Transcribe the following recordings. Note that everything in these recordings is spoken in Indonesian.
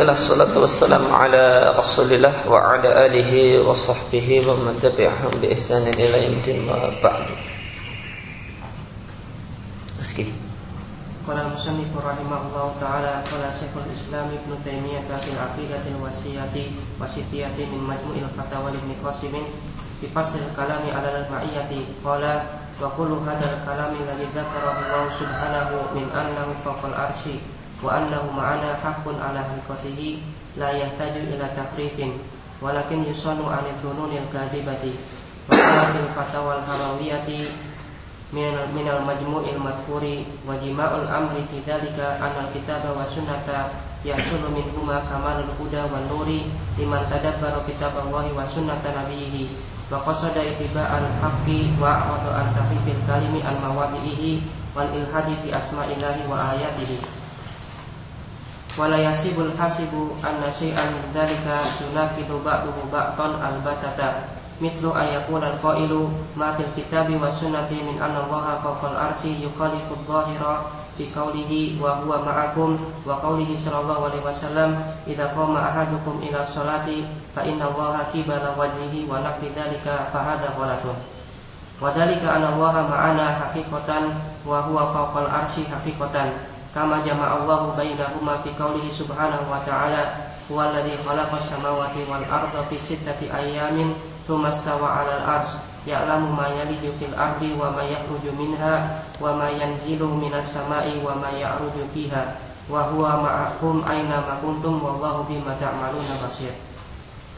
Alhamdulillah salatu wassalamu ala Rasulillah wa ala alihi wa sahbihi wa man tabi'ahum bi ihsanin ila yaumil wa ba'du. Meski Qala al-musannif rahimahullah ta'ala qala Syekhul Islam Ibnu Taimiyah fil aqidatil wasiyati wasitiyati min majmu'il fatawa Ibnu Qasim fi fasl kalami 'ala al-ma'iyati qala wa kullu hadzal kalami alladhi dzakarahu Allah subhanahu min annahu fawqa al-arsy wa annahu ma'ana haqqun ala haqiqatihi la yahtaju ila takrifin walakin yusanu anil dhununil kadhibati wa fil fatawal hamawiyati min al majmu'il madhkuri wa jima'ul amri fi dhalika anna kitaba wa sunnata yahsulu minhuma kamalul huda wan nuri liman tadabbara kitaballahi wa sunnata nabiyhi wa qasada ittiba'al haqqi wa a'rada an tafifil kalimi al mawadi'ihi wal ilhadi fi asma'illahi wa ayatihi wala yasibul hasibu anna syai'an min dzalika yunaqidu ba'dahu ba'dan albatata mithlu ayakuna al-qailu ma fil kitabi wa sunnati min anna Allah fawqa al-arsy yukhalifu adh-dhahira fi qawlihi wa huwa ma'akum wa qawlihi sallallahu alaihi wasallam idza qama ahadukum ila sholati fa inna Allah qibala wajhihi wa nafi dzalika fa hadha ghalatun. Wa dzalika anna Allah ma'ana haqiqatan wa huwa fawqa al-arsy haqiqatan kama jama'a Allahu bainahuma fi qaulihi subhanahu wa ta'ala huwa alladhi khalaqa samawati wal arda fi sittati ayyamin thumma stawa 'alal arsy ya'lamu ma yaliju fil ardi wa ma yakhruju minha wa ma yanzilu minas sama'i wa ma ya'ruju fiha wa huwa ma'akum aina ma kuntum wallahu bima ta'maluna basir.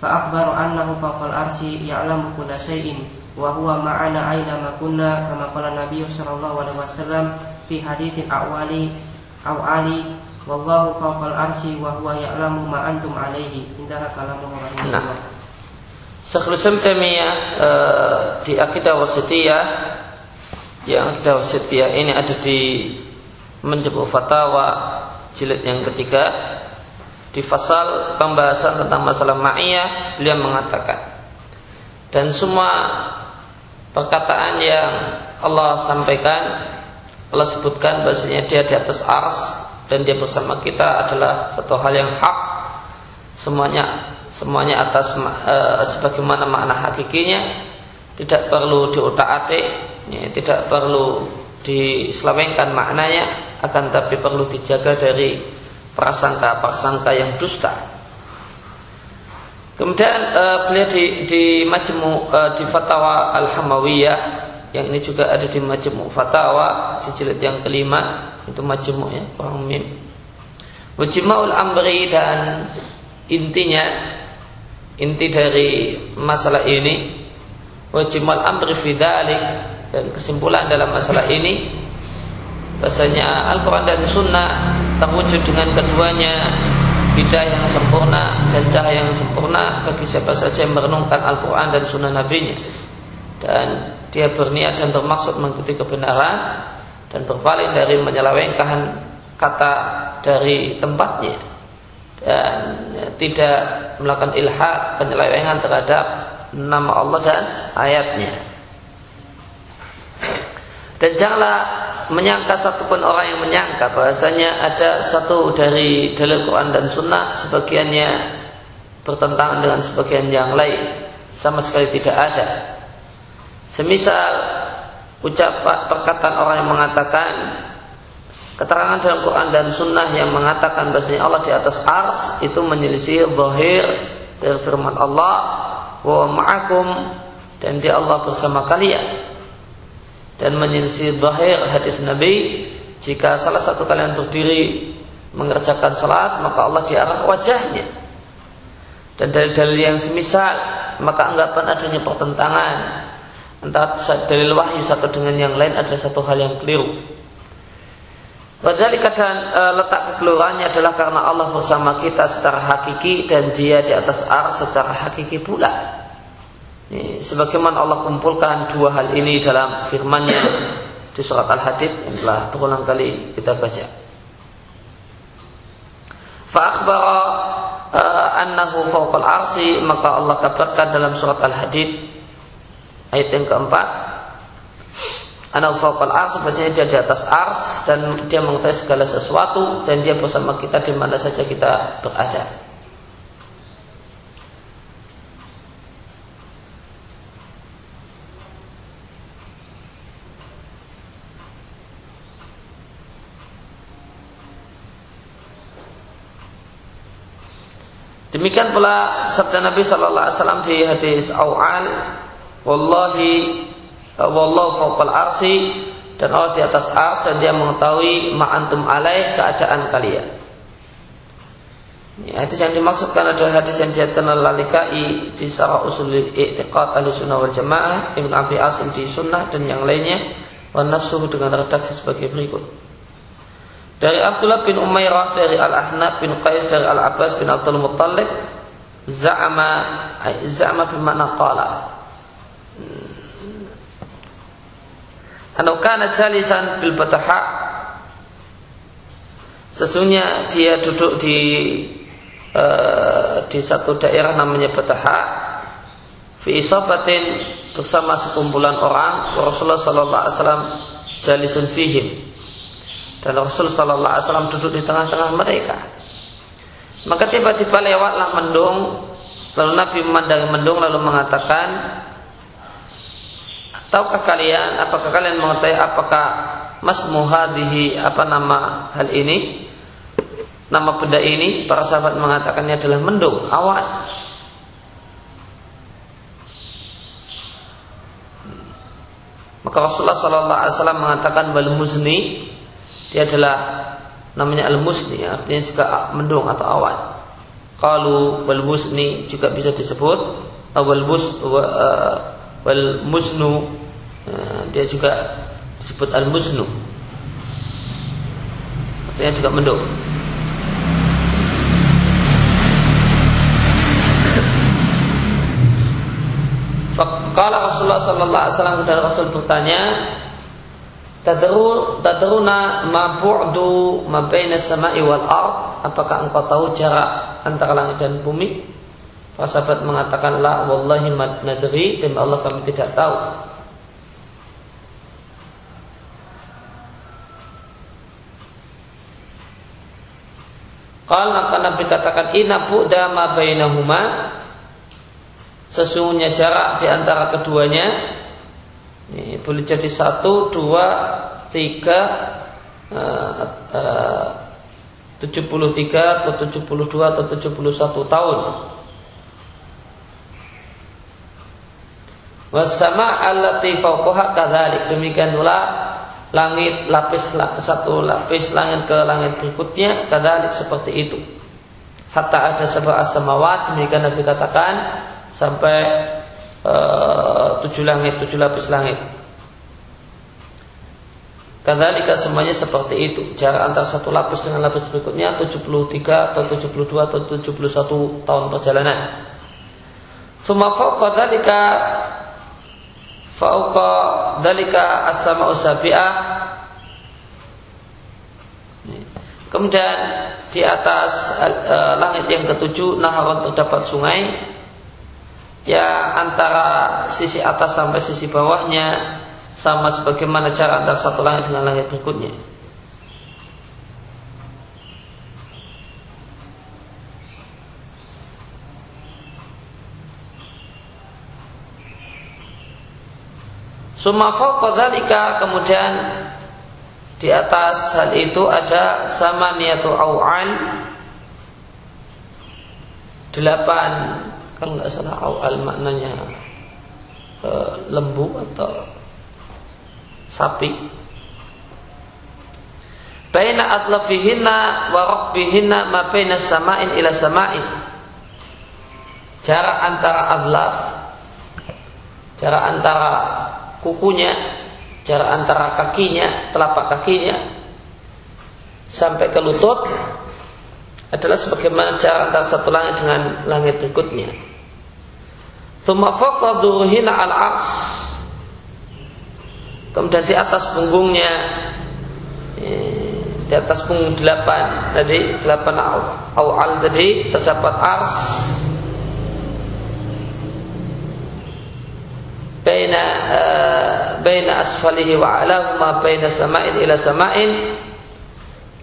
Fa akhbaru annahu fawqal arsy ya'lamu kulla shay'in wa huwa ma'ana aina ma kunna kama qala Nabi sallallahu alaihi wasallam fi haditsin awali aw ali wallahu fawqal arsy wa huwa ya'lamu ma antum alaihi. Indaha kalamu rahimahullah nah. Syekhul Islam Taimiyah uh, di Akidah Wasitiyah yang Akidah Wasitiyah ini ada di Menjebuk Fatawa jilid yang ketiga. Di fasal pembahasan tentang masalah ma'iyah beliau mengatakan dan semua perkataan yang Allah sampaikan Allah sebutkan bahasanya dia di atas ars dan dia bersama kita adalah satu hal yang hak. Semuanya semuanya atas e, sebagaimana makna hakikinya. Tidak perlu diutak-atik ya, tidak perlu diselewengkan maknanya akan tapi perlu dijaga dari prasangka-prasangka yang dusta. Kemudian e, beliau di, di majmu e, di fatwa al-hamawiyah yang ini juga ada di Majmu' Fatawa di jilid yang kelima itu Majmu' ya kurang mim. Wajima'ul amri dan intinya inti dari masalah ini Wajimal amri fidalik dan kesimpulan dalam masalah ini bahasanya Al-Quran dan Sunnah terwujud dengan keduanya hidayah yang sempurna dan cahaya yang sempurna bagi siapa saja yang merenungkan Al-Quran dan Sunnah Nabi-Nya dan dia berniat dan bermaksud mengikuti kebenaran dan berpaling dari menyelewengkan kata dari tempatnya. Dan tidak melakukan ilhad penyelewengan terhadap nama Allah dan ayatnya. Dan janganlah menyangka satupun orang yang menyangka bahasanya ada satu dari dalil Quran dan Sunnah sebagiannya bertentangan dengan sebagian yang lain. Sama sekali tidak ada Semisal ucapan perkataan orang yang mengatakan keterangan dalam Quran dan Sunnah yang mengatakan bahasanya Allah di atas ars itu menyelisih zahir dari firman Allah wa ma'akum dan dia Allah bersama kalian. Dan menyelisih zahir hadis Nabi jika salah satu kalian berdiri mengerjakan salat maka Allah di arah wajahnya. Dan dari dalil yang semisal maka anggapan adanya pertentangan antara dalil wahyu satu dengan yang lain adalah satu hal yang keliru. Padahal keadaan e, letak kekeliruannya adalah karena Allah bersama kita secara hakiki dan Dia di atas ar secara hakiki pula. Ini, sebagaimana Allah kumpulkan dua hal ini dalam firman-Nya di surat Al-Hadid yang telah berulang kali kita baca. Fa'akhbara uh, annahu fawqal arsi maka Allah kabarkan dalam surat Al-Hadid ayat yang keempat Anak faqal ars Biasanya dia di atas ars dan dia mengetahui segala sesuatu dan dia bersama kita di mana saja kita berada. Demikian pula sabda Nabi Shallallahu Alaihi Wasallam di hadis Awal, Wallahi wallahu fawqal arsi dan Allah di atas ars dan dia mengetahui ma'antum alaih keadaan kalian. Ya, hadis yang dimaksudkan adalah hadis yang diatkan oleh Lalikai di Sarah Usul I'tiqad Ahli Sunnah wal Jamaah Ibn Abi Asim di Sunnah dan yang lainnya wa nasuh dengan redaksi sebagai berikut. Dari Abdullah bin Umairah dari Al-Ahnab bin Qais dari Al-Abbas bin Abdul Muttalib Za'ama Za'ama bermakna qala Anu kana jalisan bil bataha Sesungguhnya dia duduk di uh, di satu daerah namanya Bataha fi isabatin bersama sekumpulan orang Rasulullah sallallahu alaihi wasallam jalisun fihim. Dan Rasul sallallahu alaihi wasallam duduk di tengah-tengah mereka. Maka tiba-tiba lewatlah mendung lalu Nabi memandang mendung lalu mengatakan Tahukah kalian apakah kalian mengetahui apakah mas muhadihi apa nama hal ini? Nama benda ini para sahabat mengatakannya adalah mendung, awan. Maka Rasulullah Sallallahu Alaihi Wasallam mengatakan wal muzni dia adalah namanya al muzni artinya juga mendung atau awan. Kalau wal muzni juga bisa disebut wal mus wal musnu Nah, dia juga disebut al-muznu. Artinya juga mendung. Fakala Rasulullah sallallahu alaihi wasallam dan Rasul bertanya, "Tadru tadruna ma bu'du ma baina sama'i wal ard?" Apakah engkau tahu jarak antara langit dan bumi? Para sahabat mengatakan, "La wallahi nadri," dan Allah kami tidak tahu. Qal maka Nabi katakan inna bu'da ma bainahuma sesungguhnya jarak di antara keduanya ini boleh jadi satu, dua, tiga, uh, uh, 73 atau 72 atau 71 tahun. Wasama allati fawqaha kadzalik. Demikian pula langit lapis satu lapis langit ke langit berikutnya kadalik seperti itu. Hatta ada sebuah asamawat demikian Nabi katakan sampai uh, tujuh langit tujuh lapis langit. Kadalika semuanya seperti itu. Jarak antara satu lapis dengan lapis berikutnya 73 atau 72 atau 71 tahun perjalanan. Suma fauqa fauqa dalika as-sama'u sabi'ah. Kemudian di atas uh, langit yang ketujuh naharon terdapat sungai. Ya antara sisi atas sampai sisi bawahnya sama sebagaimana cara antara satu langit dengan langit berikutnya. Summa fawqa kemudian di atas hal itu ada sama niatu awal delapan kan nggak salah awal maknanya e, lembu atau sapi. Baina atlafihinna wa raqbihinna ma baina sama'in ila sama'in. Jarak antara adlaf jarak antara kukunya, jarak antara kakinya, telapak kakinya sampai ke lutut adalah sebagaimana jarak antara satu langit dengan langit berikutnya. Thumma fawqa al-ars Kemudian di atas punggungnya eh, di atas punggung delapan tadi delapan awal tadi terdapat ars baina asfalihi wa alahu ma baina sama'in ila sama'in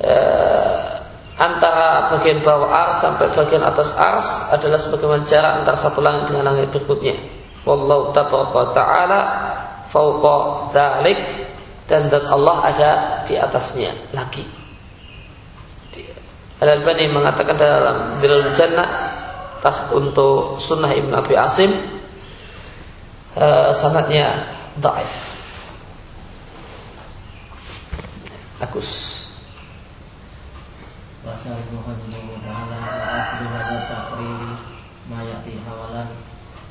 uh, antara bagian bawah ars sampai bagian atas ars adalah sebagaimana jarak antara satu langit dengan langit berikutnya. Wallahu ta'ala fauqa dzalik dan zat Allah ada di atasnya lagi. Al-Albani mengatakan dalam Dilal Jannah untuk sunnah Ibn Abi Asim uh, sanatnya daif. Agus. Wasal muhajimu ta'ala wa asli hadha taqriri ma ya'ti hawalan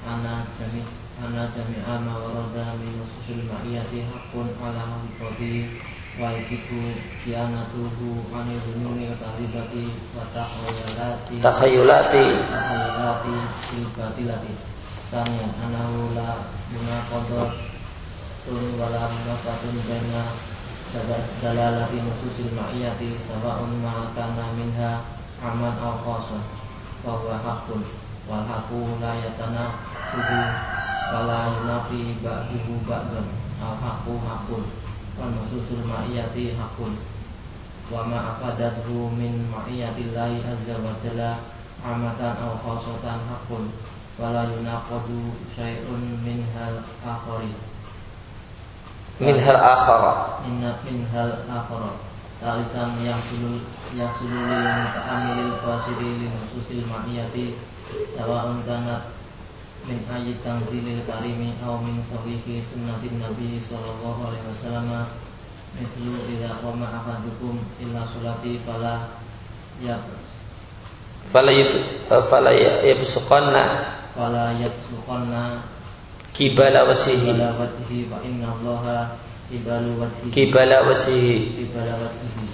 ana jami ana jami'a ma warada min nususil ma'iyati haqqun ala haqiqati wa yajibu siyanatuhu anil dununi taribati wa takhayulati takhayulati takhayulati silbatilati Tanya anahu la munaqadat tun wala munafatun baina dalalati nususil ma'iyati sawa'un ma kana minha aman aw khasun wa huwa haqqun wal haqqu la yatana tuhu wa la yunafi ba'duhu ba'dan. Al haqqu haqqun wal nususul ma'iyati haqqun. Wa ma afadathu min ma'iyatillahi azza wa jalla amatan aw khasatan haqqun wa la yunaqadu syai'un min hal akhari min hal akhara inna min hal akhara Talisan yang sulul yang sulul yang ta'amilil fasiri li nususil ma'iyati sawa'un kanat min ayat tanzilil karimi aw min sawihi sunnatin nabi sallallahu alaihi wasallam mislu idza qama ahadukum illa sulati fala ya fala yab fala yabsuqanna. Fala yabsuqanna kibala wajhihi kibala fa inna allaha kibalu wajhihi kibala wajhihi kibala wajhihi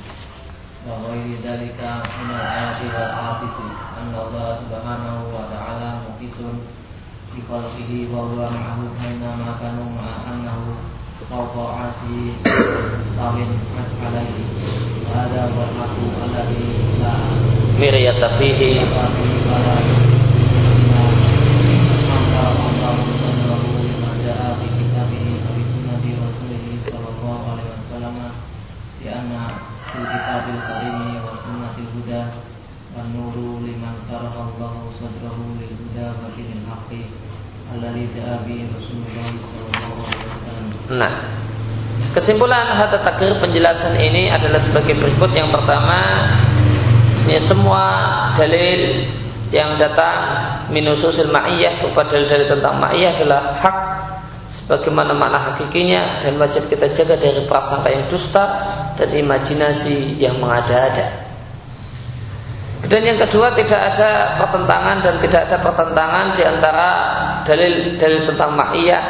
wa ghairi dzalika min al-ayati wal ahadith anna Allah subhanahu wa ta'ala muqitun bi khalqihi wa huwa ma'ahu aina ma kanu ma'a annahu fawqa arshi mustawin alaihi hada wal haqu alladhi la miryata fihi. kitabil karimi wa sunnatil huda wan nuru liman sarahallahu sadrahu lil huda wa dinil haqqi alladhi ja'a bi Rasulullah sallallahu alaihi wasallam. Nah, kesimpulan hadta takrir penjelasan ini adalah sebagai berikut. Yang pertama, ini semua dalil yang datang minususil ma'iyah berupa dalil-dalil tentang ma'iyah adalah hak sebagaimana makna hakikinya dan wajib kita jaga dari prasangka yang dusta dan imajinasi yang mengada-ada. Dan yang kedua tidak ada pertentangan dan tidak ada pertentangan di antara dalil-dalil tentang ma'iyah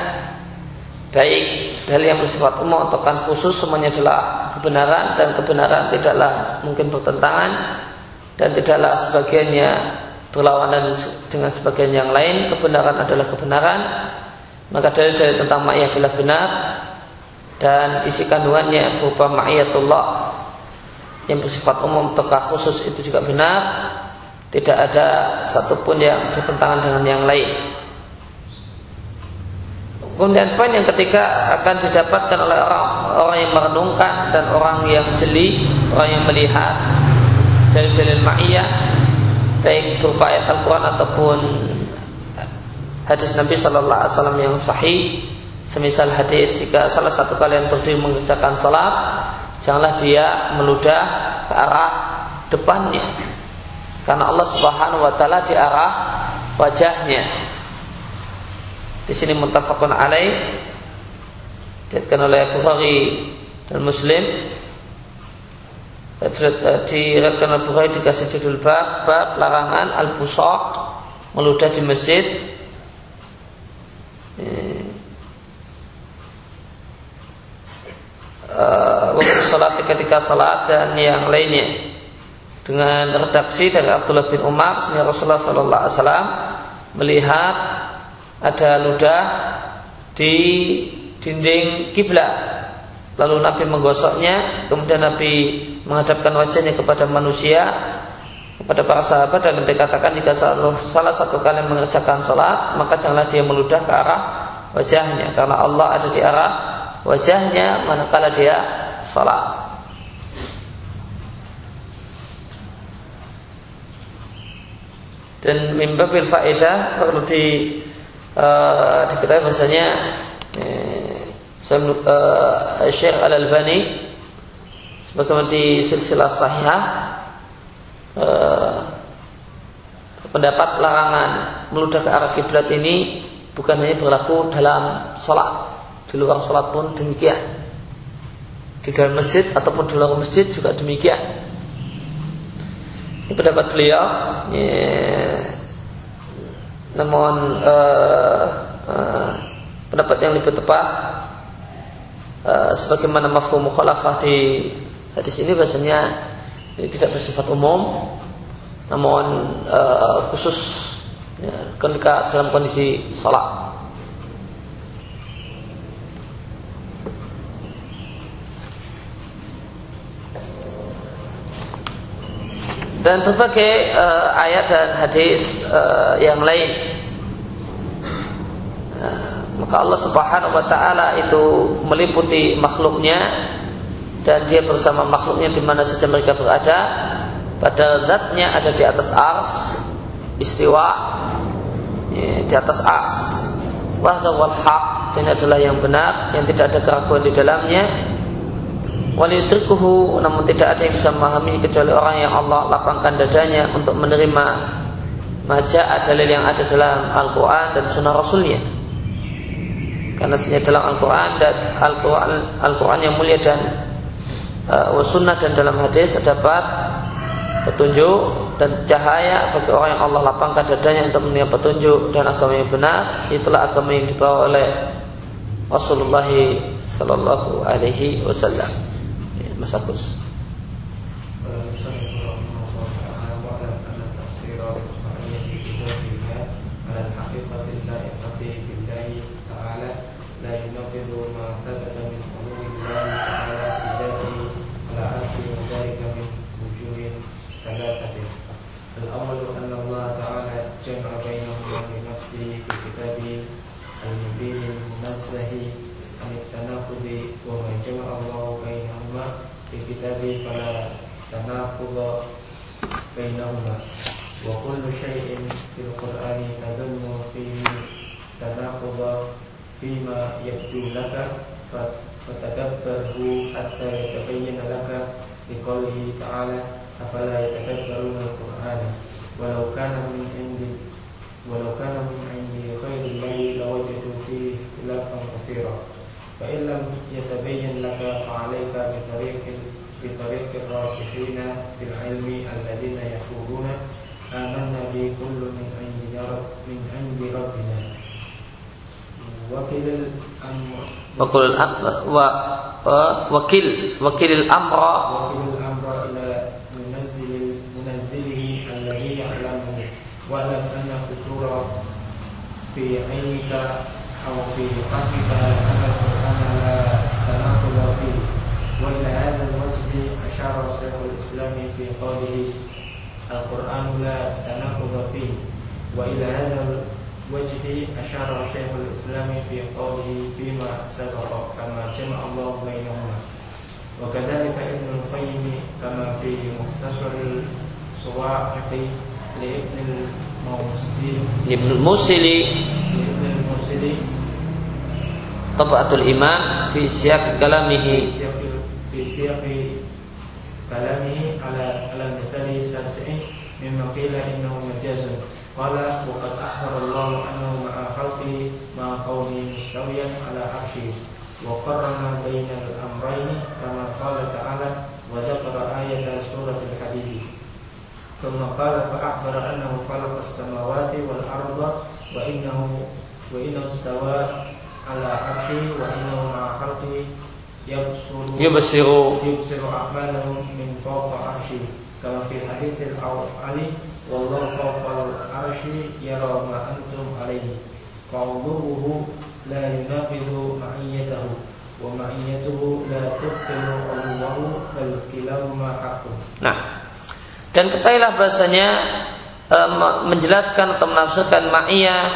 baik dalil yang bersifat umum ataupun khusus semuanya adalah kebenaran dan kebenaran tidaklah mungkin bertentangan dan tidaklah sebagiannya berlawanan dengan sebagian yang lain. Kebenaran adalah kebenaran maka dalil-dalil tentang ma'iyah adalah benar dan isi kandungannya berupa ma'iyatullah yang bersifat umum tekah khusus itu juga benar. Tidak ada satupun yang bertentangan dengan yang lain kemudian poin yang ketiga akan didapatkan oleh orang orang yang merenungkan dan orang yang jeli orang yang melihat. Dari dalil ma'iyah baik berupa ayat Al-Quran ataupun hadis Nabi Shallallahu Alaihi Wasallam yang sahih. Semisal hadis jika salah satu kalian berdiri mengerjakan salat janganlah dia meludah ke arah depannya. Karena Allah Subhanahu wa taala di arah wajahnya di sini muttafaqun alaih. Dikatakan oleh Bukhari dan Muslim. Diriwayatkan oleh Bukhari dikasih judul bab bab larangan al-busaq meludah di masjid. Uh, waktu salat ketika salat dan yang lainnya. Dengan redaksi dari Abdullah bin Umar sehingga Rasulullah Sallallahu Alaihi Wasallam melihat ada ludah di dinding kiblat lalu Nabi menggosoknya kemudian Nabi menghadapkan wajahnya kepada manusia kepada para sahabat dan dikatakan jika salah satu kalian mengerjakan sholat maka janganlah dia meludah ke arah wajahnya karena Allah ada di arah wajahnya manakala dia salat. Dan mimbabil faedah perlu di uh, diketahui bahasanya eh, Syekh Al-Albani sebagaimana di silsilah sahihah pendapat larangan meludah ke arah kiblat ini bukan hanya berlaku dalam sholat di luar sholat pun demikian di dalam masjid ataupun di luar masjid juga demikian ini pendapat beliau. Namun uh, uh, pendapat yang lebih tepat uh, sebagaimana mafhum mukhalafah di hadis ini bahasanya ini tidak bersifat umum namun uh, khusus ya, ketika dalam kondisi salat dan berbagai uh, ayat dan hadis uh, yang lain. Uh, maka Allah Subhanahu wa taala itu meliputi makhluknya dan dia bersama makhluknya di mana saja mereka berada. Pada zatnya ada di atas ars, istiwa ya, di atas ars. Wahda wal haq ini adalah yang benar yang tidak ada keraguan di dalamnya walidrikuhu namun tidak ada yang bisa memahami kecuali orang yang Allah lapangkan dadanya untuk menerima maja dalil yang ada dalam Al-Quran dan Sunnah Rasulnya karena sebenarnya dalam Al-Quran dan Al-Quran Al-Quran yang mulia dan uh, Sunnah dan dalam hadis terdapat petunjuk dan cahaya bagi orang yang Allah lapangkan dadanya untuk menerima petunjuk dan agama yang benar itulah agama yang dibawa oleh Rasulullah Sallallahu Alaihi Wasallam. Mas بينهما وكل شيء في القرآن تظن فيه تناقض فيما يبدو لك فتدبره حتى يتبين لك بقوله تعالى أفلا يتدبرون القرآن؟ ولو كان من عند ولو كان من عند غير الله لوجدوا فيه اختلافا كثيرا. فإن لم يتبين لك فعليك بطريق بطريق الراسخين في العلم الذين يقولون آمنا به كل من عند رب من عند ربنا. وكل الأمر وكل الأمر وكل وكل الأمر وكل الأمر إلى منزل منزله الذي يعلمه. واعلم أن الفتور في عينك أو في قلبك أن القرآن لا تناقض فيه. وإلى هذا الوجه أشار شيخ الإسلام في قوله القرآن لا تناقض فيه وإلى هذا الوجه أشار شيخ الإسلام في قوله فيما سبق كما جمع الله بينهما وكذلك ابن القيم كما في مختصر الصواعق لابن الموصلي ابن الموصلي لابن الموصلي Tabaatul Imam fi siyaq kalamihi في سياق كلامه على على المثال التاسع مما قيل انه مجاز قال وقد اخبر الله انه مع خلقه مع قومه مستويا على عرشه وقرن بين الامرين كما قال تعالى وذكر آية سورة الحديد ثم قال فأخبر أنه خلق السماوات والأرض وإنه وإنه استوى على عرشه وإنه مع خلقه يبصر يبصر يبصر أعمالهم من فوق عرشه كما في حديث الأولي والله فوق العرش يرى ما أنتم عليه فعلوه لا يناقض معيته ومعيته لا تبطل علوه بل كلاهما حق Nah, dan ketahuilah bahasanya e, menjelaskan atau menafsirkan ma'iyah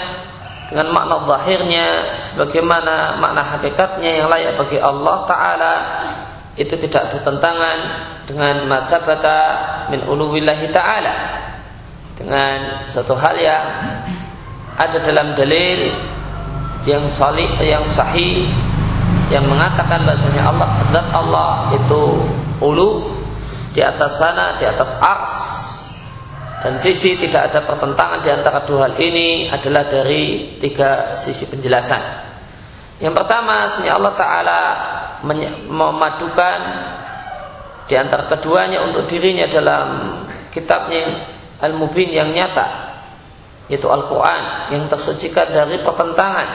dengan makna zahirnya sebagaimana makna hakikatnya yang layak bagi Allah taala itu tidak bertentangan dengan mazhabata min uluwillahi taala. Dengan satu hal yang ada dalam dalil yang salih yang sahih yang mengatakan bahasanya Allah zat Allah itu ulu di atas sana di atas ars dan sisi tidak ada pertentangan di antara dua hal ini adalah dari tiga sisi penjelasan. Yang pertama, sebenarnya Allah Taala memadukan di antara keduanya untuk dirinya dalam kitabnya Al-Mubin yang nyata yaitu Al-Quran yang tersucikan dari pertentangan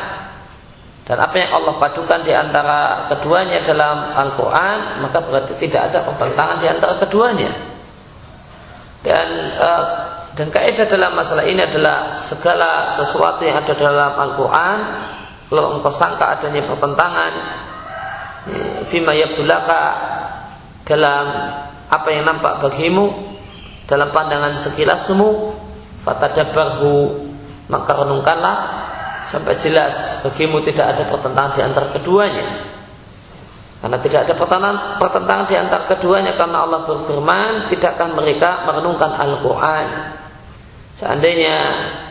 dan apa yang Allah padukan di antara keduanya dalam Al-Quran maka berarti tidak ada pertentangan di antara keduanya dan uh, dan kaidah dalam masalah ini adalah segala sesuatu yang ada dalam Al-Quran kalau engkau sangka adanya pertentangan fima yabdulaka dalam apa yang nampak bagimu dalam pandangan sekilasmu fatadabbarhu maka renungkanlah sampai jelas bagimu tidak ada pertentangan di antara keduanya karena tidak ada pertentangan, pertentangan di antara keduanya karena Allah berfirman, tidakkah mereka merenungkan Al-Quran? Seandainya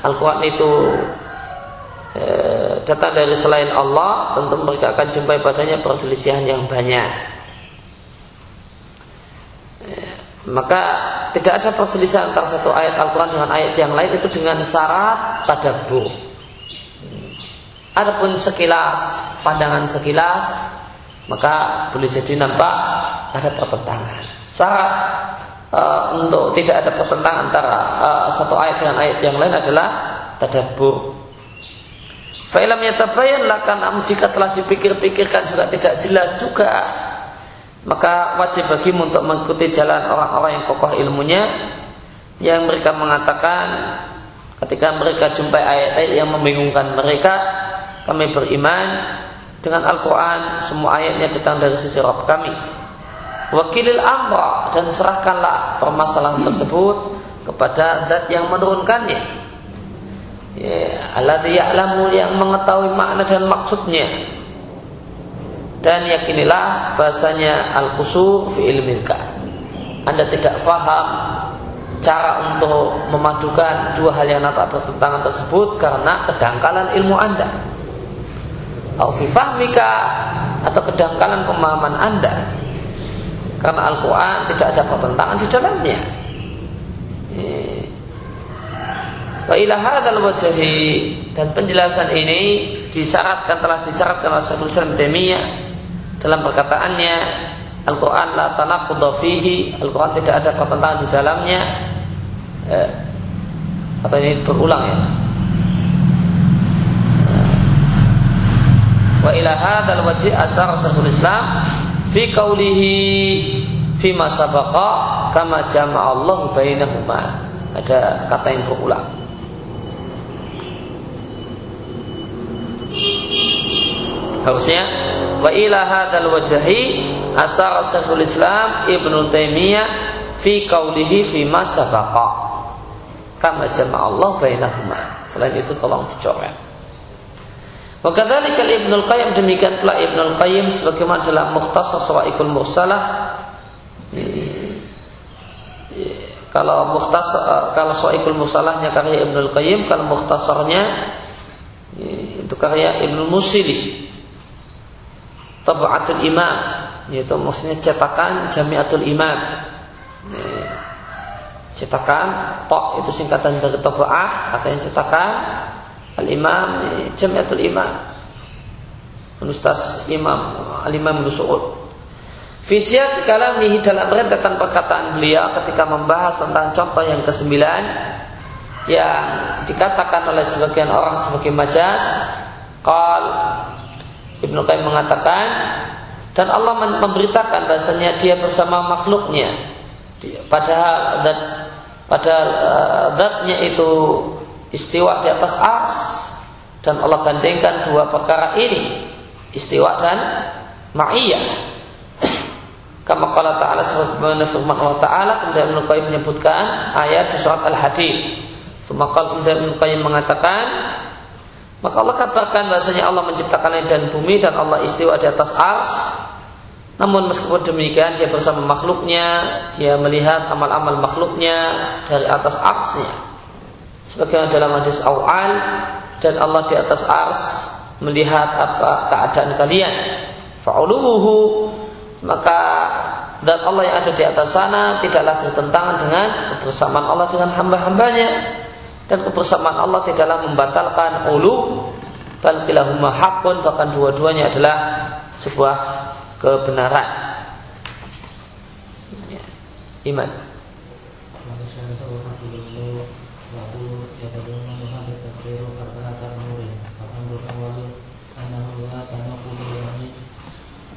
Al-Quran itu e, datang dari selain Allah, tentu mereka akan jumpai padanya perselisihan yang banyak. E, maka tidak ada perselisihan antara satu ayat Al-Quran dengan ayat yang lain itu dengan syarat tadabbur. Adapun sekilas, pandangan sekilas, maka boleh jadi nampak ada pertentangan. Syarat uh, untuk tidak ada pertentangan antara uh, satu ayat dengan ayat yang lain adalah tadabbur. Fa'ilam yatabayan lakan jika telah dipikir-pikirkan juga tidak jelas juga maka wajib bagimu untuk mengikuti jalan orang-orang yang kokoh ilmunya yang mereka mengatakan ketika mereka jumpai ayat-ayat yang membingungkan mereka kami beriman dengan Al-Quran semua ayatnya datang dari sisi Rabb kami. Wakilil amra dan serahkanlah permasalahan tersebut kepada zat yang menurunkannya. Ya, alladhi ya'lamu yang mengetahui makna dan maksudnya. Dan yakinilah bahasanya al-qusur fi ilmilka anda tidak faham cara untuk memadukan dua hal yang nampak bertentangan tersebut karena kedangkalan ilmu anda fahmika atau kedangkalan pemahaman Anda. Karena Al-Quran tidak ada pertentangan di dalamnya. Wa ila hadzal wajhi dan penjelasan ini disyaratkan telah disyaratkan oleh Syekhul Islam dalam perkataannya Al-Quran la tanaqudha fihi Al-Quran tidak ada pertentangan di dalamnya eh, atau ini berulang ya Wa ila hadzal wajhi asar Syekhul Islam fi qaulihi fi ma sabaqa kama jama'a Allah bainahuma. Ada kata yang berulang. Harusnya wa ila hadzal wajhi asar Syekhul Islam Ibnu Taimiyah fi qaulihi fi ma sabaqa kama jama'a Allah bainahuma. Selain itu tolong dicoret. Maka dari kali Ibnul Qayyim demikian pula Ibnul Qayyim sebagaimana dalam Mukhtasar Sawaikul Mursalah. Kalau mukhtasar kalau Sawaikul Mursalahnya karya Ibnul Qayyim kalau mukhtasarnya itu karya Ibnul Musili Tabatul Imam yaitu maksudnya cetakan Jamiatul Imam. Cetakan tok itu singkatan dari tabaah katanya cetakan Al-Imam Jamiatul Imam. Ustaz Imam Al-Imam Nusu'ud Fisiyat kalamihi dalam rentetan perkataan beliau ketika membahas tentang contoh yang kesembilan yang dikatakan oleh sebagian orang sebagai majas Qal. Ibnu Qayyim mengatakan dan Allah memberitakan bahasanya dia bersama makhluknya. Padahal padahal uh, zatnya itu istiwa di atas ars. Dan Allah gandengkan dua perkara ini. Istiwa dan ma'iyah. Kama qala ta'ala sebagaimana firman Allah Ta'ala kemudian Ibnu Qayyim menyebutkan ayat di surat Al-Hadid. Semakal kemudian Ibnu Qayyim mengatakan Maka Allah kabarkan bahasanya Allah menciptakan langit dan bumi dan Allah istiwa di atas ars. Namun meskipun demikian dia bersama makhluknya, dia melihat amal-amal makhluknya dari atas arsnya. Sebagaimana dalam hadis awal dan Allah di atas ars melihat apa keadaan kalian. Fa'uluhu maka dan Allah yang ada di atas sana tidaklah bertentangan dengan kebersamaan Allah dengan hamba-hambanya dan kebersamaan Allah tidaklah membatalkan ulu hakun bahkan dua-duanya adalah sebuah kebenaran ya. iman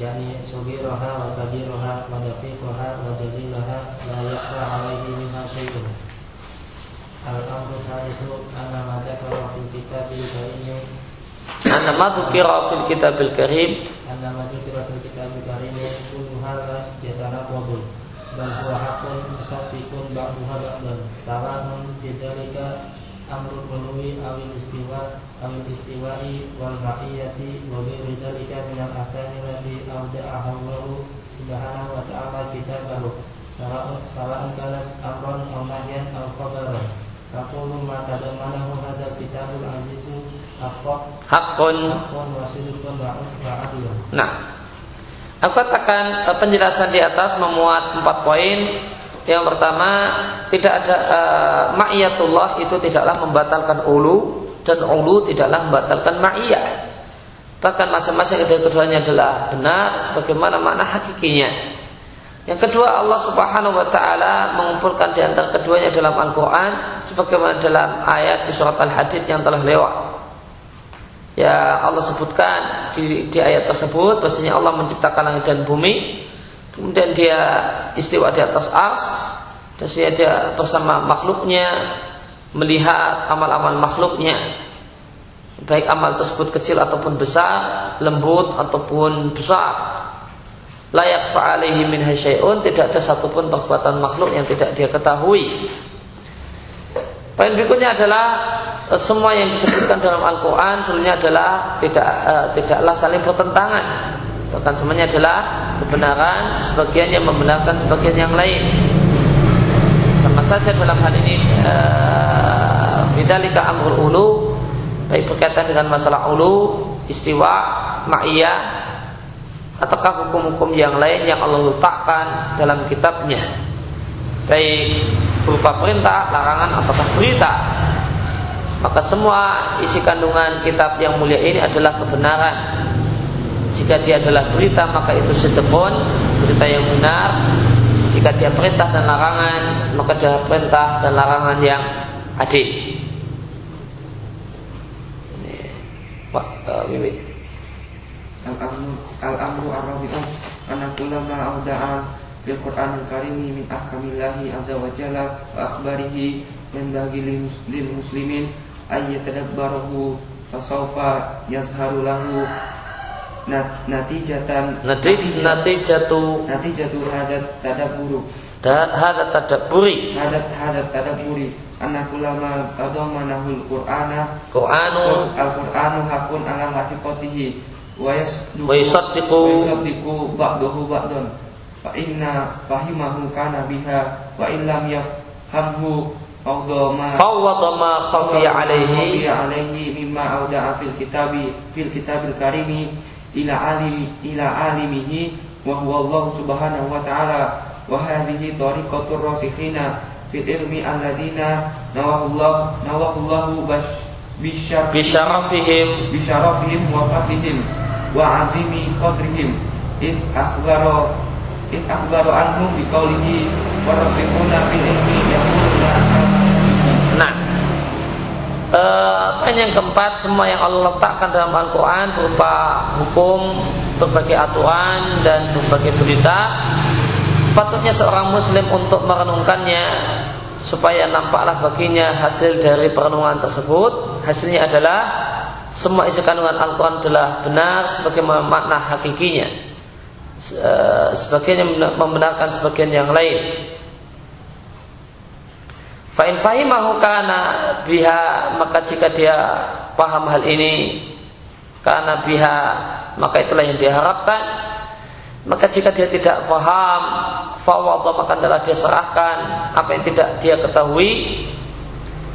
يعني صغيرها وكبيرها ودقيقها وجليلها لا يخفى عليه منها شيء الأمر الثالث أن ما ذكر في الكتاب الكريم أن ما ذكر في الكتاب الكريم أن ما ذكر في الكتاب الكريم كل هذا يتناقض بل هو حق مصدق بعضها بعضا سواء في ذلك amrul bului awil istiwa awil istiwai wal ra'iyati wa ghairi dzalika min al ahkami allati awda'aha Allah subhanahu wa ta'ala kitabahu. Sawa'un sawa'un kana amran aw nahyan aw khabaran. Taqulu ma tadammanahu hadha kitabul azizu haqqan. Haqqan wa sidqan wa nah Aku katakan eh, penjelasan di atas memuat empat poin. Yang pertama, tidak ada uh, ma'iyatullah itu tidaklah membatalkan ulu dan ulu tidaklah membatalkan ma'iyah. Bahkan masing-masing dari keduanya adalah benar sebagaimana makna hakikinya. Yang kedua Allah Subhanahu wa taala mengumpulkan di antara keduanya dalam Al-Qur'an sebagaimana dalam ayat di surat Al-Hadid yang telah lewat ya Allah sebutkan di, di ayat tersebut bahwasanya Allah menciptakan langit dan bumi kemudian dia istiwa di atas ars dan dia bersama makhluknya melihat amal-amal makhluknya. Baik amal tersebut kecil ataupun besar lembut ataupun besar. Layak fa'alihi min hasyai'un tidak ada satupun perbuatan makhluk yang tidak dia ketahui. Poin berikutnya adalah eh, semua yang disebutkan dalam Al-Quran sebenarnya adalah tidak uh, tidaklah saling bertentangan. Bahkan semuanya adalah kebenaran, sebagian yang membenarkan sebagian yang lain. Sama saja dalam hal ini uh, bidalika amrul ulu baik berkaitan dengan masalah ulu, istiwa, ma'iyah ataukah hukum-hukum yang lain yang Allah letakkan dalam kitabnya baik berupa perintah, larangan ataukah berita. Maka semua isi kandungan kitab yang mulia ini adalah kebenaran. Jika dia adalah berita maka itu sedekon, berita yang benar. Jika dia perintah dan larangan, maka dia perintah dan larangan yang adil. Pak uh, Al-amru al-amru ar-rabi'ah anna kullama awda'a fil Qur'an al-Karimi min ahkamillahi azza wa jalla wa akhbarihi bagi lil muslimin ay yatadabbarahu fasawfa yazharu natijatan natijatu natijatu hadat tadabburu. Hadat tadabburi. Hadat hadat tadabburi. Anna kullama tadamanahul qur'ana. Qur'anu al-qur'anu hakun ala haqiqatihi. Wa yasaddiqu wa yasaddiqu ba'dahu ba'dan. Fa inna fahimahu kana biha. Wa illam yafhamhu fawdha ma khafiya alaihi alaihi mimma auda'a fil kitabi fil kitabil karimi ila alimi ila alimihi wa huwa Allah subhanahu wa ta'ala. Wa hadhihi tariqatur rasikhina fil ilmi alladina nawahullah nawahullahu bisyarafihim bisyarafihim wa fatihim wa azimi qadrihim. Id akhbaro in akhbaru anhum biqaulihi wa rabbuna bil ilmi yaquluna Nah, Uh, yang keempat semua yang Allah letakkan dalam Al-Quran berupa hukum, berbagai aturan dan berbagai berita sepatutnya seorang muslim untuk merenungkannya supaya nampaklah baginya hasil dari perenungan tersebut. Hasilnya adalah semua isi kandungan Al-Quran adalah benar sebagai makna hakikinya uh, sebagian membenarkan sebagian yang lain Fa'in fahimahu karena biha maka jika dia paham hal ini karena biha maka itulah yang diharapkan. Maka jika dia tidak paham fawadha maka adalah dia serahkan apa yang tidak dia ketahui.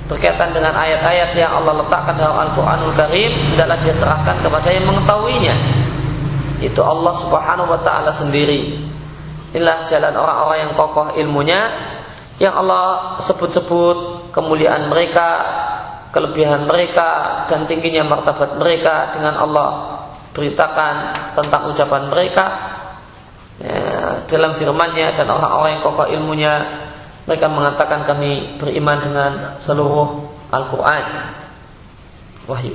Berkaitan dengan ayat-ayat yang Allah letakkan dalam Al-Quranul Karim adalah dia serahkan kepada yang mengetahuinya. Itu Allah subhanahu wa ta'ala sendiri. Inilah jalan orang-orang yang kokoh ilmunya yang Allah sebut-sebut kemuliaan mereka, kelebihan mereka dan tingginya martabat mereka dengan Allah beritakan tentang ucapan mereka ya, dalam firman-Nya dan orang-orang yang kokoh ilmunya mereka mengatakan kami beriman dengan seluruh Al-Qur'an. Wahyu.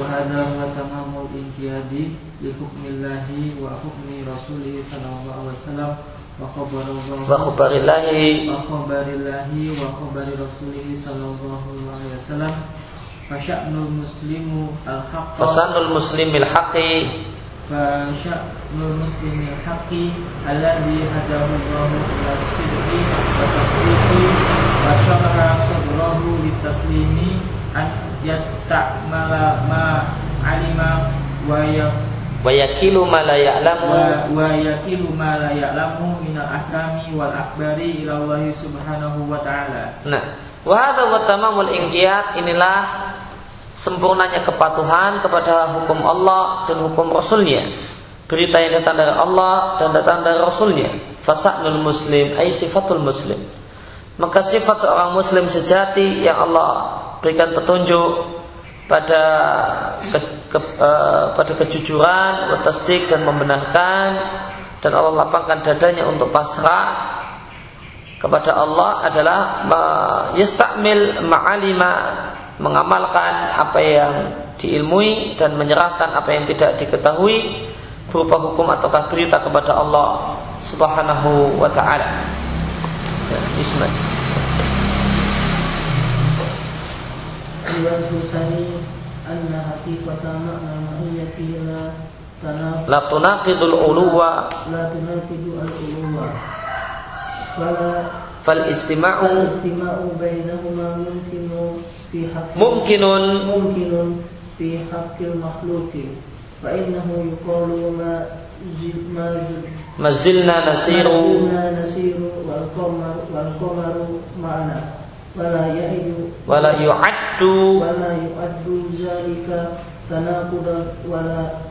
Wahada wa tamamul inqiyadi li hukmillahi wa hukmi rasulih sallallahu alaihi wasallam wa khabarillahi wa khabarillahi wa khabari rasulih sallallahu alaihi wasallam. Fasya'nul muslimu muslimil haqqi. Fasya'nul muslimil haqqi alladhi hadahu Allahu ila sidqi wa tasdiqi wa syaraha sadrahu litaslimi an yasta'mala ma alima wa wa yakilu ma la ya'lamu wa yakilu ma la ya'lamu min al-ahkami wal akbari ila Allah subhanahu wa ta'ala. Nah, wa hadha wa tamamul inqiyat inilah sempurnanya kepatuhan kepada hukum Allah dan hukum Rasulnya. Berita yang datang dari Allah dan datang dari Rasulnya. Fasa'nul muslim, ay sifatul muslim. Maka sifat seorang muslim sejati yang Allah berikan petunjuk pada ke, uh, pada kejujuran, tasdik dan membenarkan dan Allah lapangkan dadanya untuk pasrah kepada Allah adalah yastamil ma'alima mengamalkan apa yang diilmui dan menyerahkan apa yang tidak diketahui berupa hukum ataukah berita kepada Allah Subhanahu wa taala. Ya, Bismillah والحسني أن حقيقة معنى معية لا لا تناقض العلو لا تناقض العلو فلا فالاستماع الاجتماع بينهما ممكن في حق ممكن ممكن في حق المخلوق فإنه يقال ما زل ما زل ما زلنا نسير ما زلنا نسير والقمر والقمر معنا wala ya'du wala yu'addu wala yu'addu zalika tanaquda wala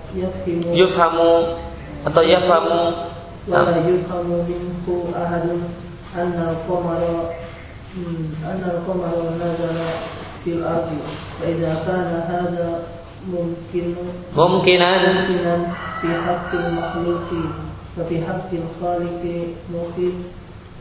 atau yafhamu wala yafhamu minku ahadun anna al-qamara anna fil ardi fa idza kana hadha mumkinu mumkinan mumkinan fi haqqi makhluqi wa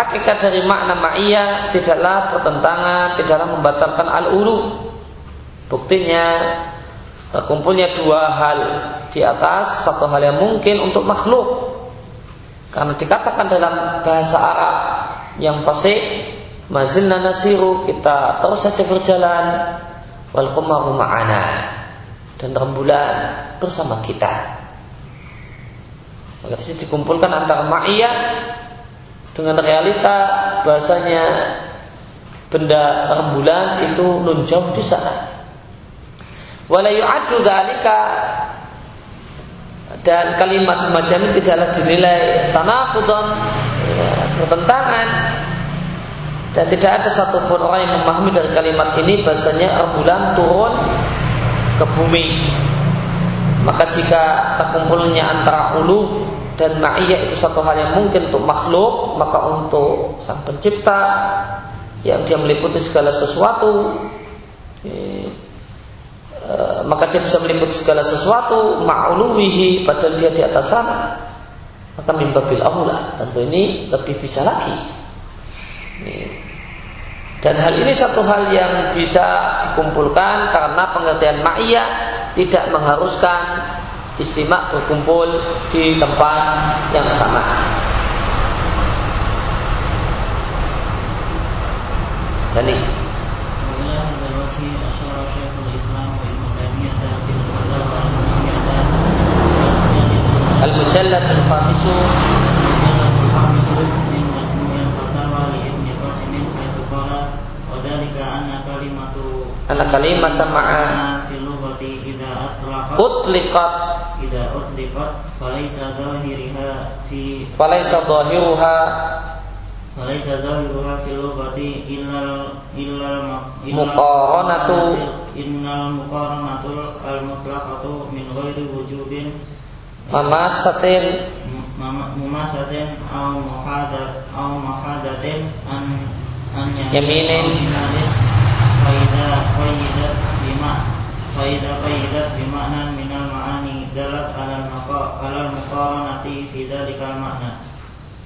hakikat dari makna ma'iyah tidaklah pertentangan, tidaklah membatalkan al-ulu. Buktinya terkumpulnya dua hal di atas, satu hal yang mungkin untuk makhluk. Karena dikatakan dalam bahasa Arab yang fasih, mazilna nasiru, kita terus saja berjalan wal qumaru ma'ana dan rembulan bersama kita. Maka dikumpulkan antara ma'iyah dengan realita bahasanya benda rembulan itu nun jauh di sana. Wala yu'addu dan kalimat semacam ini tidaklah dinilai tanakudan ya, bertentangan dan tidak ada satupun orang yang memahami dari kalimat ini bahasanya rembulan turun ke bumi maka jika terkumpulnya antara ulu dan ma'iyah itu satu hal yang mungkin untuk makhluk maka untuk sang pencipta yang dia meliputi segala sesuatu eh, eh, maka dia bisa meliputi segala sesuatu ma'uluwihi padahal dia di atas sana. Maka mimbabil aula tentu ini lebih bisa lagi. Dan hal ini satu hal yang bisa dikumpulkan karena pengertian ma'iyah tidak mengharuskan istimak berkumpul di tempat yang sama. Dan ini Al-Mujallad Al-Khamisu Anak kalimat idza utliqat dhahiruha falaysa dhahiruha fil lughati illa illa muqaranatu. Innal muqaranatul al mutlaqatu min ghairi wujubin. Mamasatin. Mamasatin au muhadar au muhadatin an an yaminin. faida faidat bima faida faidat bima'na minal ma'ani dalat alal maqa alal muqaranati fi dzalikal ma'na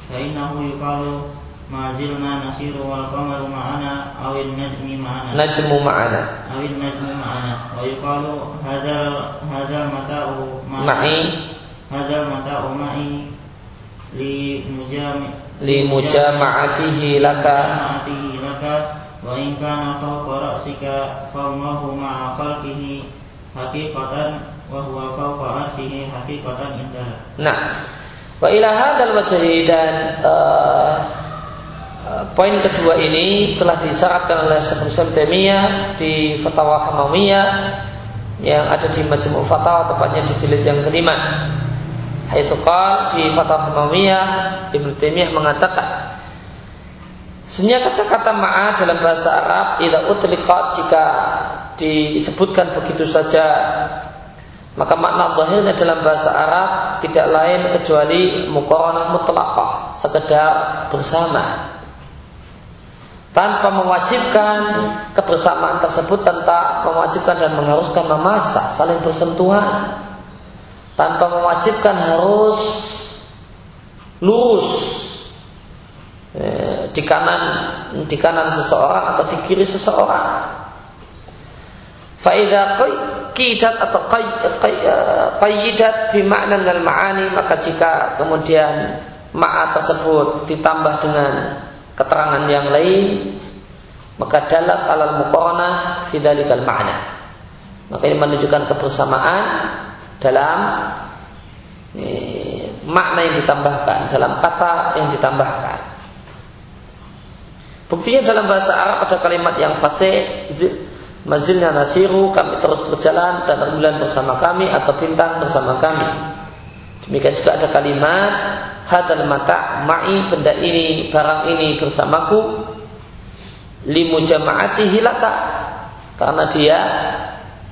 fa innahu yuqalu ma zilna nasiru wal qamaru ma'ana awin najmi ma'ana. Najmu ma'ana. Awin najmu ma'ana. Wa yuqalu hadzal hadzal mata'u ma'i. Hadzal mata'u ma'i li mujami li mujama'atihi laka. Mujama'atihi laka. Wa in kana fawqa ra'sika fawmahu ma'a khalqihi haqiqatan Nah, wa ila hadzal wajhi dan uh, poin kedua ini telah disyaratkan oleh Syekh Islam Taimiyah di Fatwa Hamawiyah yang ada di Majmu' Fatwa tepatnya di jilid yang kelima. Haitsu di Fatwa Hamawiyah Ibnu Taimiyah mengatakan Sebenarnya kata-kata ma'a dalam bahasa Arab ila utliqat jika disebutkan begitu saja maka makna zahirnya dalam bahasa Arab tidak lain kecuali muqaranah mutlaqah, sekedar bersama. Tanpa mewajibkan kebersamaan tersebut tentang mewajibkan dan mengharuskan memasak, saling bersentuhan. Tanpa mewajibkan harus lurus di kanan di kanan seseorang atau di kiri seseorang. Faida qidat atau qayyidat fi makna dan ma'ani maka jika kemudian ma'a tersebut ditambah dengan keterangan yang lain maka dalat alal muqaranah fi dalikal ma'na. Maka ini menunjukkan kebersamaan dalam ini, makna yang ditambahkan, dalam kata yang ditambahkan. Buktinya dalam bahasa Arab ada kalimat yang fasih Mazilnya nasiru kami terus berjalan dan rembulan bersama kami atau bintang bersama kami. Demikian juga ada kalimat hadal mata ma'i benda ini barang ini bersamaku limu jamaati hilaka karena dia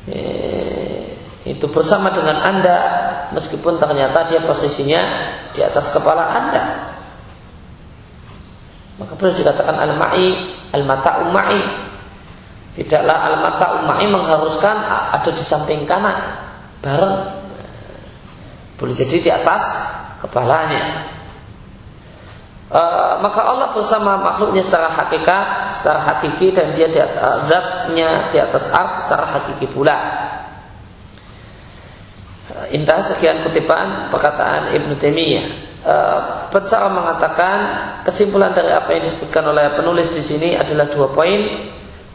eh, itu bersama dengan anda meskipun ternyata dia posisinya di atas kepala anda maka boleh dikatakan al-ma'i, al-mata'u ma'i. Tidaklah al-mata'u ma'i mengharuskan ada di samping kanan bareng. Boleh jadi di atas kepalanya. E, maka Allah bersama makhluknya secara hakikat, secara hakiki dan dia di atas, zatnya di atas ars secara hakiki pula. Intah sekian kutipan perkataan Ibnu Taimiyah. Uh, mengatakan kesimpulan dari apa yang disebutkan oleh penulis di sini adalah dua poin.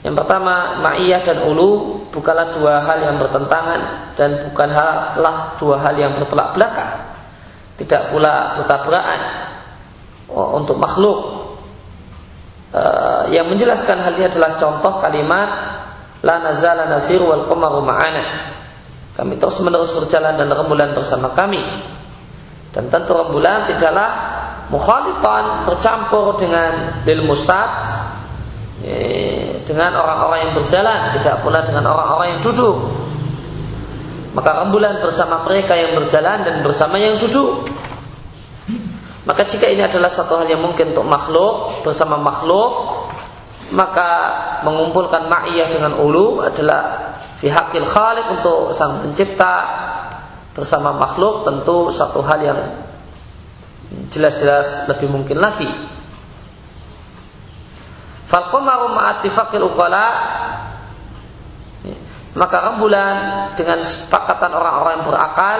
Yang pertama, ma'iyah dan ulu bukanlah dua hal yang bertentangan dan bukanlah dua hal yang bertolak belakang. Tidak pula bertabrakan oh, untuk makhluk. Uh, yang menjelaskan hal ini adalah contoh kalimat la nazala nasir wal qamaru ma'ana. Kami terus menerus berjalan dan rembulan bersama kami dan tentu rembulan tidaklah mukhalitan bercampur dengan lil musad dengan orang-orang yang berjalan, tidak pula dengan orang-orang yang duduk. maka rembulan bersama mereka yang berjalan dan bersama yang duduk. Maka jika ini adalah satu hal yang mungkin untuk makhluk bersama makhluk, maka mengumpulkan ma'iyah dengan ulu adalah fihakil khalik untuk sang pencipta bersama makhluk tentu satu hal yang jelas-jelas lebih mungkin lagi. Falqamaru ma'atifakil uqala maka rembulan dengan kesepakatan orang-orang yang berakal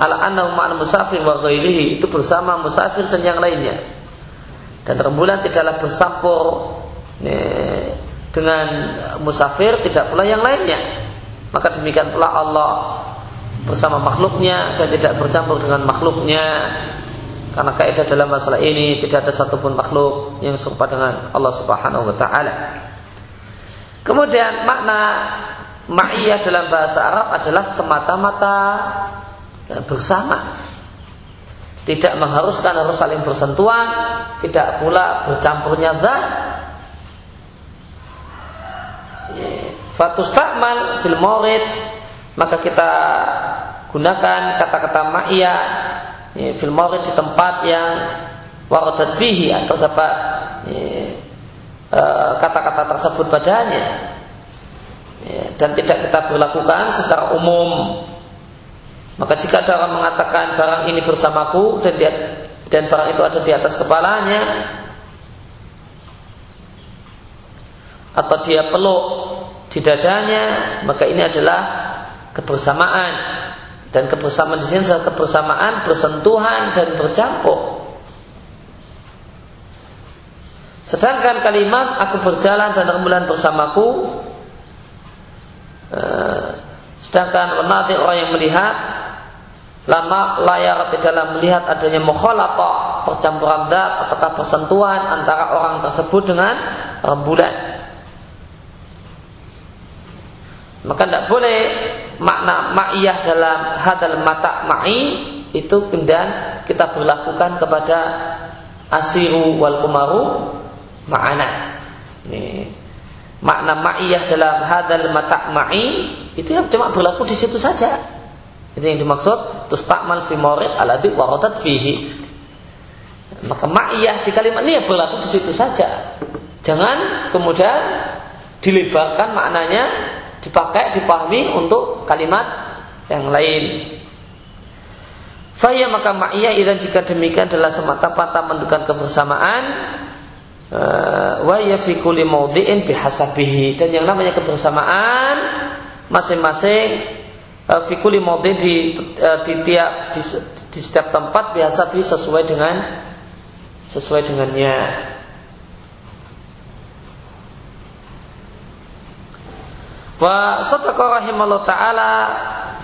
ala annahu ma'al musafir wa ghairihi itu bersama musafir dan yang lainnya. Dan rembulan tidaklah bersampur dengan musafir tidak pula yang lainnya. Maka demikian pula Allah bersama makhluknya dan tidak bercampur dengan makhluknya. Karena kaidah dalam masalah ini tidak ada satupun makhluk yang serupa dengan Allah Subhanahu wa taala. Kemudian makna ma'iyah dalam bahasa Arab adalah semata-mata bersama. Tidak mengharuskan harus saling bersentuhan, tidak pula bercampurnya zat. Fatustakmal fil maka kita gunakan kata-kata ma'iyah fil morid di tempat yang waradat fihi atau dapat Eh, kata-kata tersebut padanya. Ya, dan tidak kita berlakukan secara umum. Maka jika ada orang mengatakan barang ini bersamaku dan dia, dan barang itu ada di atas kepalanya atau dia peluk di dadanya maka ini adalah kebersamaan dan kebersamaan di sini adalah kebersamaan bersentuhan dan bercampur. Sedangkan kalimat aku berjalan dan rembulan bersamaku eh, Sedangkan nanti orang yang melihat Lama layar dalam melihat adanya mukhalatah Percampuran dat ataukah persentuhan Antara orang tersebut dengan rembulan. Maka tidak boleh makna ma'iyah dalam hadal mata ma'i Itu kemudian kita berlakukan kepada asiru wal kumaru ma'ana. Makna ma'iyah dalam hadal mata ma'i itu yang cuma berlaku di situ saja. Itu yang dimaksud tustakmal fi maurid alladhi waradat fihi. Maka ma'iyah di kalimat ini ya berlaku di situ saja. Jangan kemudian dilebarkan maknanya dipakai dipahami untuk kalimat yang lain. Faya maka ma'iyah idan jika demikian adalah semata-mata menunjukkan kebersamaan Eh, wa ya fi kulli mawdi'in bihasabihi dan yang namanya kebersamaan masing-masing uh, fi kulli mawdi' di, uh, di tiap di, setiap tempat biasa bi sesuai dengan sesuai dengannya. Wa sadaqa rahimallahu taala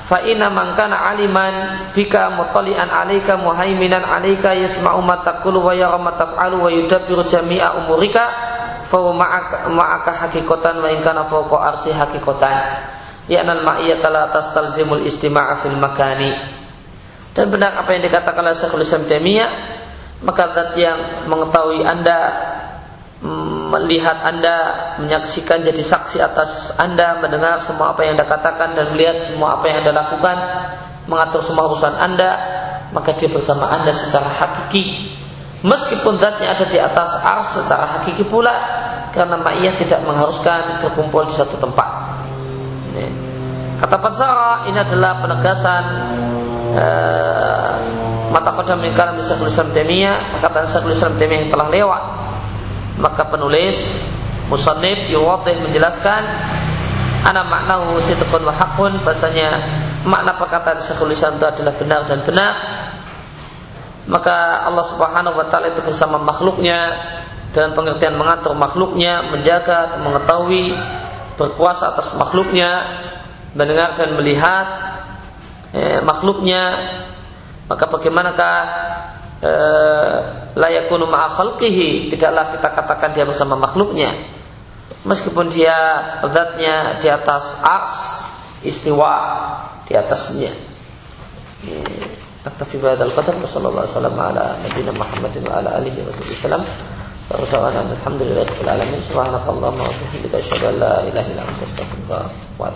fa inna man kana aliman bika mutalian alaika muhaiminan alaika yasma'u ma taqulu wa yara ma taf'alu wa yudabbiru jami'a umurika fa ma'aka ma'aka hakikatan wa in kana fawqa arsi hakikatan. Ya anal ma'iyata la tastalzimul istima'a fil makani. Dan benar apa yang dikatakan oleh Syekhul Islam Taimiyah maka zat yang mengetahui Anda melihat Anda, menyaksikan jadi saksi atas Anda, mendengar semua apa yang Anda katakan dan melihat semua apa yang Anda lakukan, mengatur semua urusan Anda, maka dia bersama Anda secara hakiki. Meskipun zatnya ada di atas ars secara hakiki pula, karena ma'iyah tidak mengharuskan berkumpul di satu tempat. Kata Pansara ini adalah penegasan uh, mata kodam yang kalam Syekhul Islam Taimiyah, perkataan Syekhul Islam Taimiyah yang telah lewat maka penulis musannif yuwadih menjelaskan ana maknahu sidqun wa haqqun bahasanya makna perkataan Syekhul Islam itu adalah benar dan benar maka Allah Subhanahu wa taala itu bersama makhluknya dengan pengertian mengatur makhluknya, menjaga, mengetahui, berkuasa atas makhluknya, mendengar dan melihat eh, makhluknya. Maka bagaimanakah layakunu ma'a khalqihi. Tidaklah kita katakan dia bersama makhluknya. Meskipun dia zatnya di atas ars istiwa di atasnya. Aktafi ba'dal qadar sallallahu alaihi ala nabiyina Muhammadin wa ala alihi wa sallam wa sallallahu alhamdulillahi alamin. Subhanakallahumma wa bihamdika asyhadu an la ilaha illa anta astaghfiruka wa